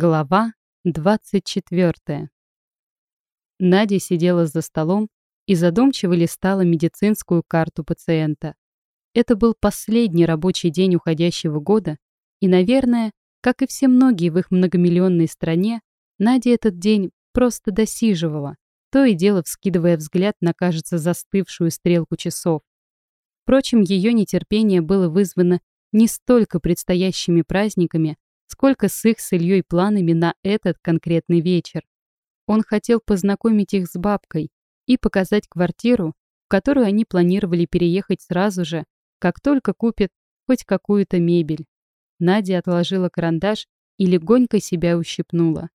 Глава 24. Надя сидела за столом и задумчиво листала медицинскую карту пациента. Это был последний рабочий день уходящего года, и, наверное, как и все многие в их многомиллионной стране, Надя этот день просто досиживала, то и дело вскидывая взгляд на, кажется, застывшую стрелку часов. Впрочем, ее нетерпение было вызвано не столько предстоящими праздниками, сколько с их с Ильей планами на этот конкретный вечер. Он хотел познакомить их с бабкой и показать квартиру, в которую они планировали переехать сразу же, как только купят хоть какую-то мебель. Надя отложила карандаш и легонько себя ущипнула.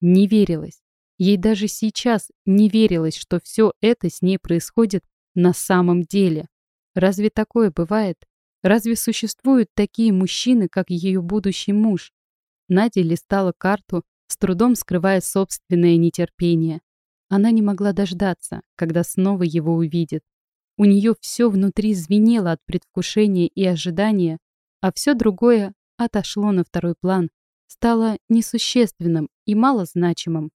Не верилось. Ей даже сейчас не верилось, что все это с ней происходит на самом деле. Разве такое бывает? Разве существуют такие мужчины, как ее будущий муж? Надя листала карту, с трудом скрывая собственное нетерпение. Она не могла дождаться, когда снова его увидит. У нее все внутри звенело от предвкушения и ожидания, а все другое отошло на второй план, стало несущественным и малозначимым.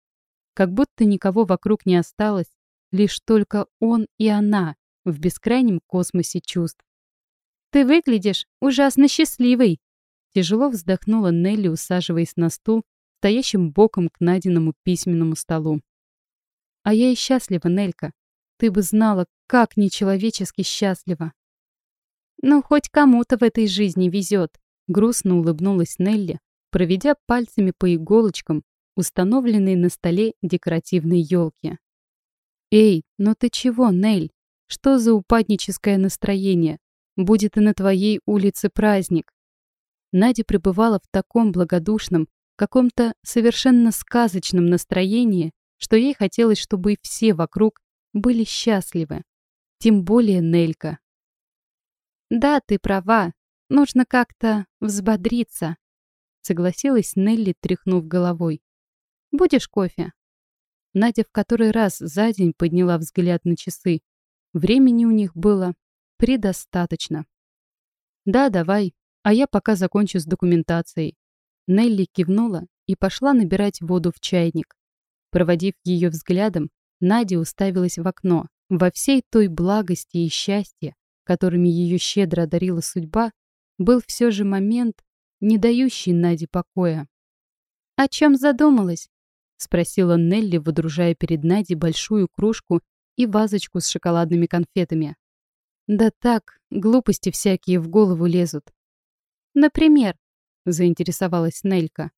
Как будто никого вокруг не осталось, лишь только он и она в бескрайнем космосе чувств. «Ты выглядишь ужасно счастливой!» Тяжело вздохнула Нелли, усаживаясь на стул, стоящим боком к Надиному письменному столу. «А я и счастлива, Нелька. Ты бы знала, как нечеловечески счастлива». «Ну, хоть кому-то в этой жизни везет», — грустно улыбнулась Нелли, проведя пальцами по иголочкам, установленной на столе декоративной елки. «Эй, ну ты чего, Нель? Что за упадническое настроение? Будет и на твоей улице праздник». Надя пребывала в таком благодушном, каком-то совершенно сказочном настроении, что ей хотелось, чтобы все вокруг были счастливы. Тем более Нелька. «Да, ты права. Нужно как-то взбодриться», — согласилась Нелли, тряхнув головой. «Будешь кофе?» Надя в который раз за день подняла взгляд на часы. Времени у них было предостаточно. «Да, давай, а я пока закончу с документацией». Нелли кивнула и пошла набирать воду в чайник. Проводив ее взглядом, Надя уставилась в окно. Во всей той благости и счастье, которыми ее щедро одарила судьба, был все же момент, не дающий Наде покоя. «О чем задумалась?» — спросила Нелли, выдружая перед Надей большую кружку и вазочку с шоколадными конфетами. Да так, глупости всякие в голову лезут. Например, заинтересовалась Нелька.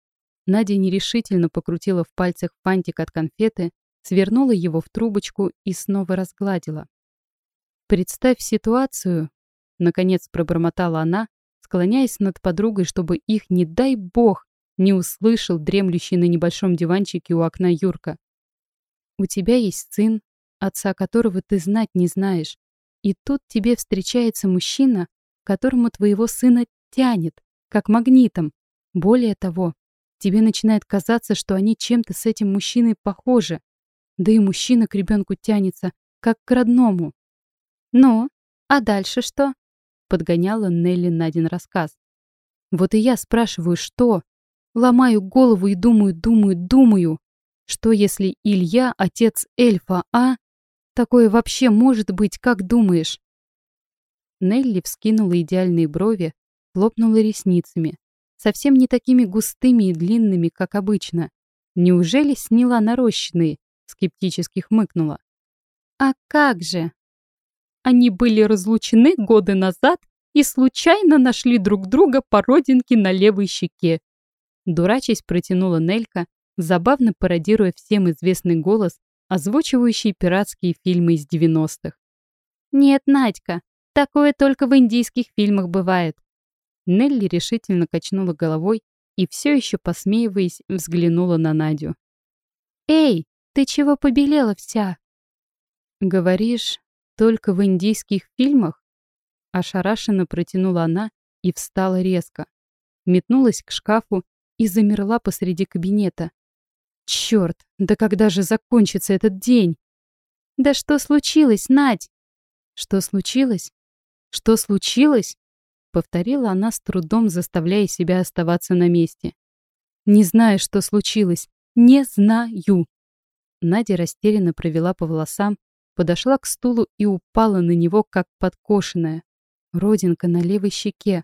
Надя нерешительно покрутила в пальцах фантик от конфеты, свернула его в трубочку и снова разгладила. «Представь ситуацию», — наконец пробормотала она, склоняясь над подругой, чтобы их, не дай бог, не услышал дремлющий на небольшом диванчике у окна Юрка. «У тебя есть сын, отца которого ты знать не знаешь. И тут тебе встречается мужчина, которому твоего сына тянет, как магнитом. Более того, тебе начинает казаться, что они чем-то с этим мужчиной похожи. Да и мужчина к ребенку тянется, как к родному. «Ну, а дальше что?» — подгоняла Нелли на один рассказ. «Вот и я спрашиваю, что? Ломаю голову и думаю, думаю, думаю. Что если Илья — отец эльфа, а? Такое вообще может быть, как думаешь?» Нелли вскинула идеальные брови, хлопнула ресницами, совсем не такими густыми и длинными, как обычно. Неужели сняла нарощенные? Скептически хмыкнула. «А как же?» Они были разлучены годы назад и случайно нашли друг друга по родинке на левой щеке. Дурачись протянула Нелька, забавно пародируя всем известный голос озвучивающий пиратские фильмы из 90-х. «Нет, Надька, такое только в индийских фильмах бывает». Нелли решительно качнула головой и все еще, посмеиваясь, взглянула на Надю. «Эй, ты чего побелела вся?» «Говоришь, только в индийских фильмах?» Ошарашенно протянула она и встала резко. Метнулась к шкафу и замерла посреди кабинета, Черт, да когда же закончится этот день? Да что случилось, Надь? Что случилось? Что случилось? Повторила она с трудом, заставляя себя оставаться на месте. Не знаю, что случилось. Не знаю. Надя растерянно провела по волосам, подошла к стулу и упала на него, как подкошенная. Родинка на левой щеке.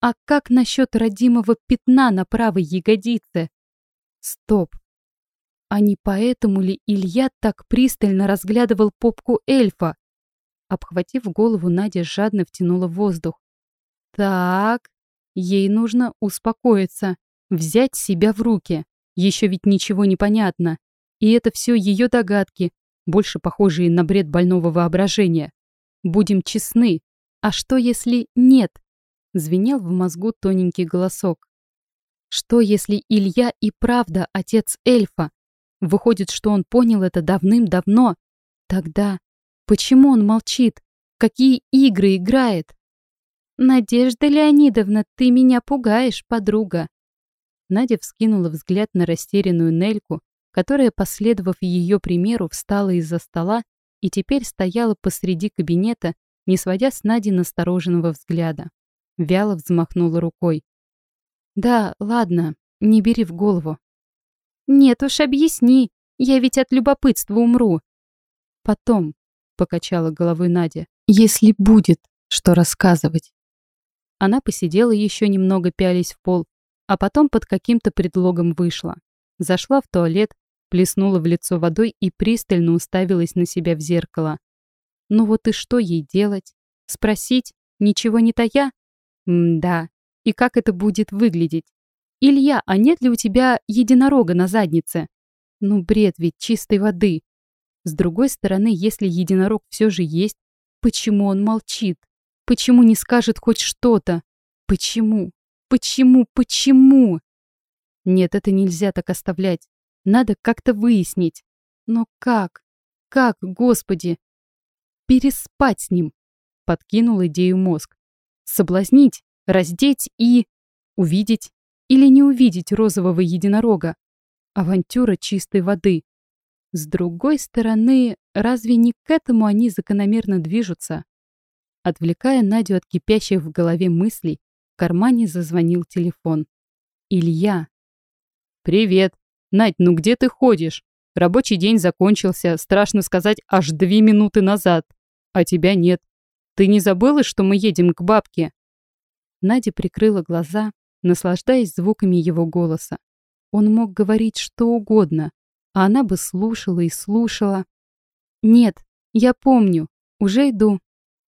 А как насчет родимого пятна на правой ягодице? Стоп. А не поэтому ли Илья так пристально разглядывал попку эльфа? Обхватив голову, Надя жадно втянула воздух. Так, ей нужно успокоиться, взять себя в руки. Еще ведь ничего не понятно. И это все ее догадки, больше похожие на бред больного воображения. Будем честны. А что, если нет? Звенел в мозгу тоненький голосок. Что, если Илья и правда отец эльфа? Выходит, что он понял это давным-давно. Тогда почему он молчит? Какие игры играет? «Надежда Леонидовна, ты меня пугаешь, подруга!» Надя вскинула взгляд на растерянную Нельку, которая, последовав ее примеру, встала из-за стола и теперь стояла посреди кабинета, не сводя с Нади настороженного взгляда. Вяло взмахнула рукой. «Да, ладно, не бери в голову». «Нет уж, объясни, я ведь от любопытства умру». «Потом», — покачала головой Надя, «если будет, что рассказывать». Она посидела еще немного, пялись в пол, а потом под каким-то предлогом вышла. Зашла в туалет, плеснула в лицо водой и пристально уставилась на себя в зеркало. Ну вот и что ей делать? Спросить, ничего не тая? М-да. И как это будет выглядеть? Илья, а нет ли у тебя единорога на заднице? Ну бред ведь чистой воды. С другой стороны, если единорог все же есть, почему он молчит? Почему не скажет хоть что-то? Почему? Почему? Почему? Нет, это нельзя так оставлять. Надо как-то выяснить. Но как? Как, господи? Переспать с ним. Подкинул идею мозг. Соблазнить, раздеть и... Увидеть или не увидеть розового единорога. Авантюра чистой воды. С другой стороны, разве не к этому они закономерно движутся? Отвлекая Надю от кипящих в голове мыслей, в кармане зазвонил телефон. Илья. «Привет!» «Надь, ну где ты ходишь? Рабочий день закончился, страшно сказать, аж две минуты назад. А тебя нет. Ты не забыла, что мы едем к бабке?» Надя прикрыла глаза, наслаждаясь звуками его голоса. Он мог говорить что угодно, а она бы слушала и слушала. «Нет, я помню. Уже иду».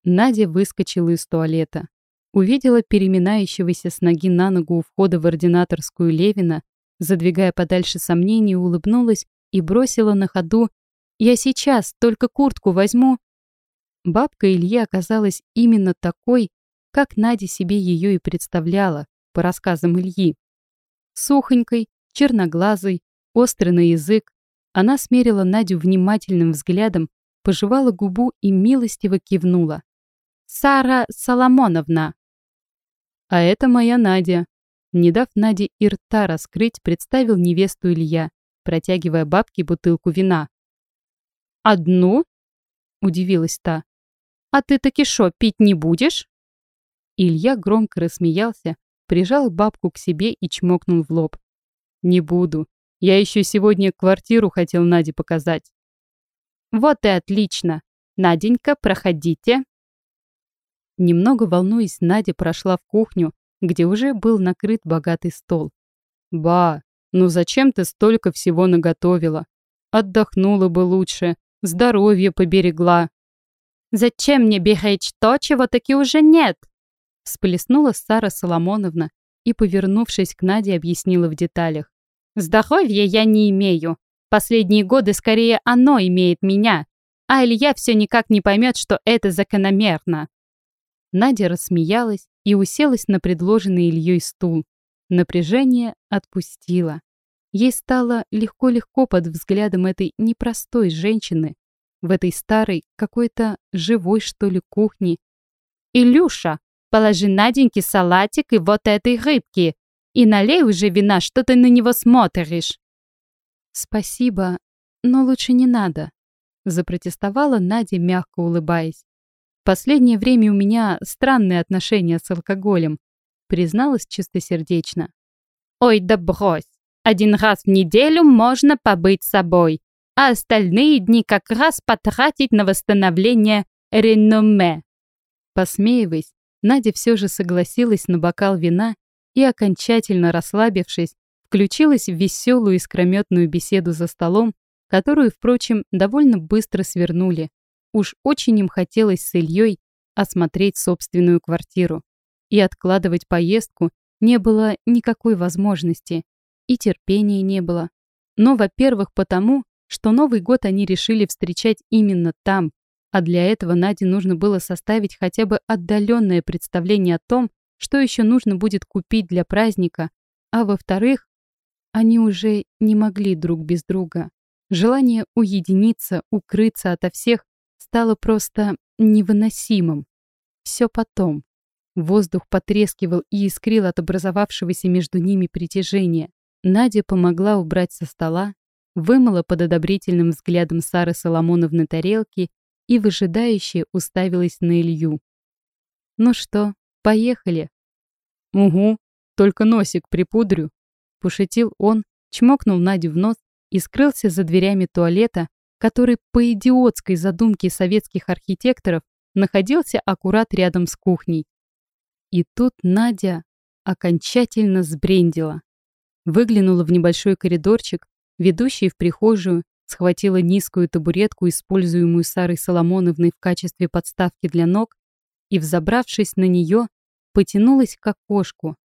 Надя выскочила из туалета. Увидела переминающегося с ноги на ногу у входа в ординаторскую Левина Задвигая подальше сомнений, улыбнулась и бросила на ходу «Я сейчас, только куртку возьму». Бабка Ильи оказалась именно такой, как Надя себе ее и представляла, по рассказам Ильи. Сухонькой, черноглазой, острый на язык, она смерила Надю внимательным взглядом, пожевала губу и милостиво кивнула. «Сара Соломоновна!» «А это моя Надя», не дав Наде и рта раскрыть, представил невесту Илья, протягивая бабке бутылку вина. «Одну?» – удивилась та. «А ты таки шо, пить не будешь?» Илья громко рассмеялся, прижал бабку к себе и чмокнул в лоб. «Не буду. Я еще сегодня квартиру хотел Наде показать». «Вот и отлично. Наденька, проходите». Немного волнуясь, Надя прошла в кухню, где уже был накрыт богатый стол. «Ба, ну зачем ты столько всего наготовила? Отдохнула бы лучше, здоровье поберегла». «Зачем мне беречь то, чего таки уже нет?» Всплеснула Сара Соломоновна и, повернувшись к Наде, объяснила в деталях. «Здоровья я не имею. Последние годы скорее оно имеет меня. А Илья все никак не поймет, что это закономерно». Надя рассмеялась и уселась на предложенный Ильей стул. Напряжение отпустило. Ей стало легко-легко под взглядом этой непростой женщины в этой старой, какой-то живой, что ли, кухне. «Илюша, положи Наденьке салатик и вот этой рыбки, и налей уже вина, что ты на него смотришь». «Спасибо, но лучше не надо», — запротестовала Надя, мягко улыбаясь. Последнее время у меня странные отношения с алкоголем, призналась чистосердечно. Ой, да брось. Один раз в неделю можно побыть собой, а остальные дни как раз потратить на восстановление реноме. Посмеиваясь, Надя все же согласилась на бокал вина и, окончательно расслабившись, включилась в веселую искрометную беседу за столом, которую, впрочем, довольно быстро свернули. Уж очень им хотелось с Ильей осмотреть собственную квартиру. И откладывать поездку не было никакой возможности. И терпения не было. Но, во-первых, потому, что Новый год они решили встречать именно там, а для этого Наде нужно было составить хотя бы отдаленное представление о том, что еще нужно будет купить для праздника, а во-вторых, они уже не могли друг без друга. Желание уединиться, укрыться ото всех стало просто невыносимым. Все потом. Воздух потрескивал и искрил от образовавшегося между ними притяжения. Надя помогла убрать со стола, вымыла под одобрительным взглядом Сары Соломоновны тарелки и выжидающе уставилась на Илью. «Ну что, поехали?» «Угу, только носик припудрю», — пошутил он, чмокнул Надю в нос и скрылся за дверями туалета, который по идиотской задумке советских архитекторов находился аккурат рядом с кухней. И тут Надя окончательно сбрендила. Выглянула в небольшой коридорчик, ведущий в прихожую, схватила низкую табуретку, используемую Сарой Соломоновной в качестве подставки для ног, и, взобравшись на нее, потянулась к окошку.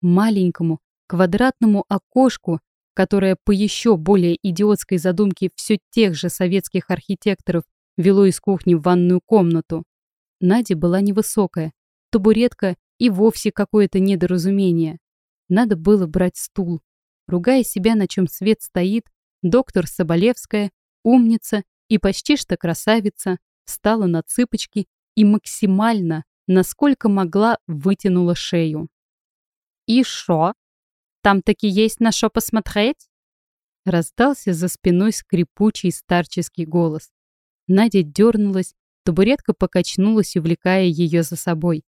Маленькому, квадратному окошку, которое по еще более идиотской задумке все тех же советских архитекторов вело из кухни в ванную комнату. Надя была невысокая, табуретка и вовсе какое-то недоразумение. Надо было брать стул. Ругая себя, на чем свет стоит, доктор Соболевская, умница и почти что красавица, встала на цыпочки и максимально, насколько могла, вытянула шею. «И шо? Там таки есть на шо посмотреть?» Раздался за спиной скрипучий старческий голос. Надя дернулась, табуретка покачнулась, увлекая ее за собой.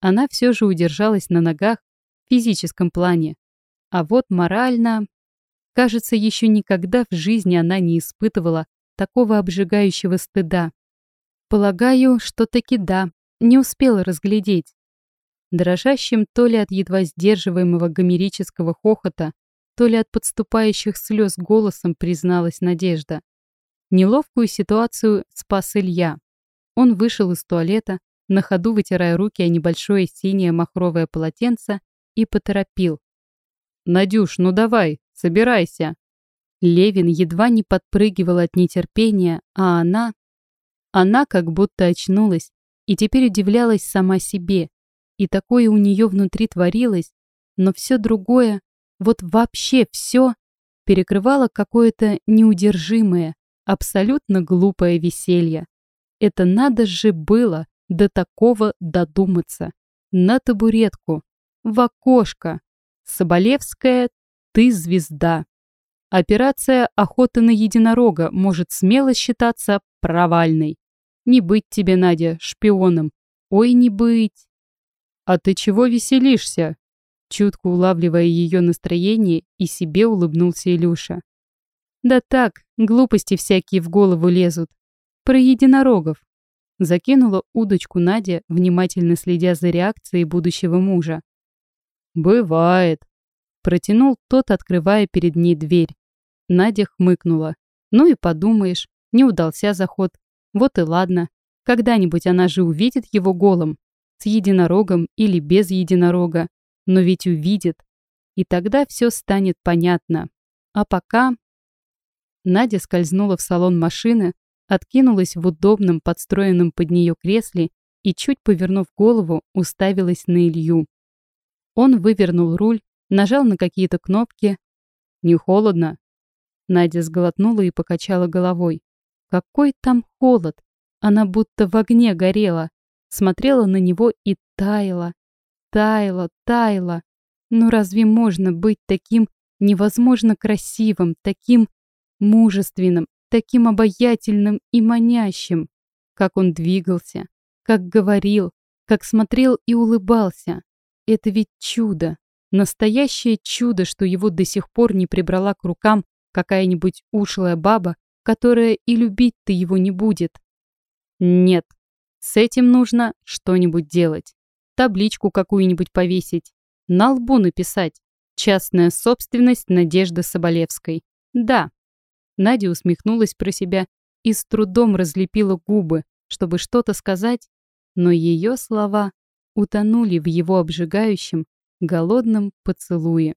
Она все же удержалась на ногах в физическом плане. А вот морально... Кажется, еще никогда в жизни она не испытывала такого обжигающего стыда. Полагаю, что таки да, не успела разглядеть. Дрожащим то ли от едва сдерживаемого гомерического хохота, то ли от подступающих слез голосом призналась Надежда. Неловкую ситуацию спас Илья. Он вышел из туалета, на ходу вытирая руки о небольшое синее махровое полотенце, и поторопил. «Надюш, ну давай, собирайся!» Левин едва не подпрыгивал от нетерпения, а она... Она как будто очнулась и теперь удивлялась сама себе. И такое у нее внутри творилось, но все другое, вот вообще все, перекрывало какое-то неудержимое, абсолютно глупое веселье. Это надо же было до такого додуматься. На табуретку, в окошко. Соболевская, ты звезда. Операция «Охота на единорога» может смело считаться провальной. Не быть тебе, Надя, шпионом. Ой, не быть. А ты чего веселишься? Чутко улавливая ее настроение, и себе улыбнулся Илюша. Да так, глупости всякие в голову лезут. Про единорогов. Закинула удочку Надя, внимательно следя за реакцией будущего мужа. «Бывает», — протянул тот, открывая перед ней дверь. Надя хмыкнула. «Ну и подумаешь, не удался заход. Вот и ладно. Когда-нибудь она же увидит его голым. С единорогом или без единорога. Но ведь увидит. И тогда все станет понятно. А пока...» Надя скользнула в салон машины, откинулась в удобном подстроенном под нее кресле и, чуть повернув голову, уставилась на Илью. Он вывернул руль, нажал на какие-то кнопки. «Не холодно?» Надя сглотнула и покачала головой. «Какой там холод!» Она будто в огне горела. Смотрела на него и таяла. Таяла, таяла. Ну разве можно быть таким невозможно красивым, таким мужественным, таким обаятельным и манящим, как он двигался, как говорил, как смотрел и улыбался. Это ведь чудо, Настоящее чудо, что его до сих пор не прибрала к рукам какая-нибудь ушлая баба, которая и любить-то его не будет. Нет, с этим нужно что-нибудь делать. Табличку какую-нибудь повесить. На лбу написать. Частная собственность Надежды Соболевской. Да. Надя усмехнулась про себя и с трудом разлепила губы, чтобы что-то сказать, но ее слова утонули в его обжигающем, голодном поцелуе.